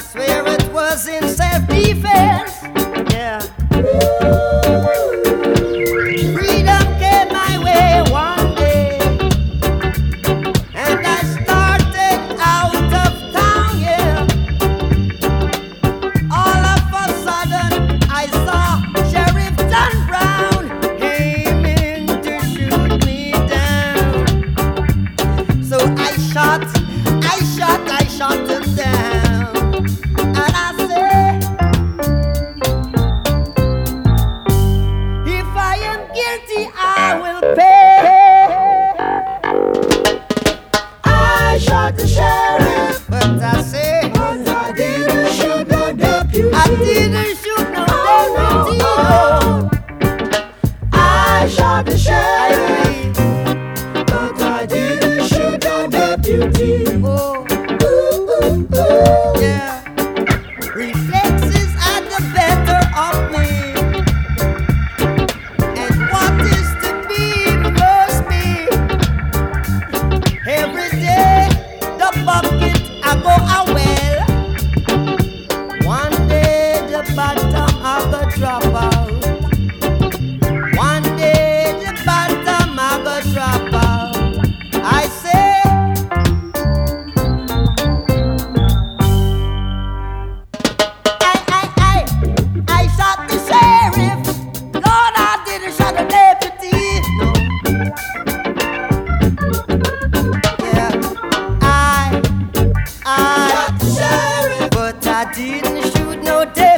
I swear it was in self defense. the sheriff. But I say, but I didn't shoot the deputy. I didn't But I didn't shoot no dead.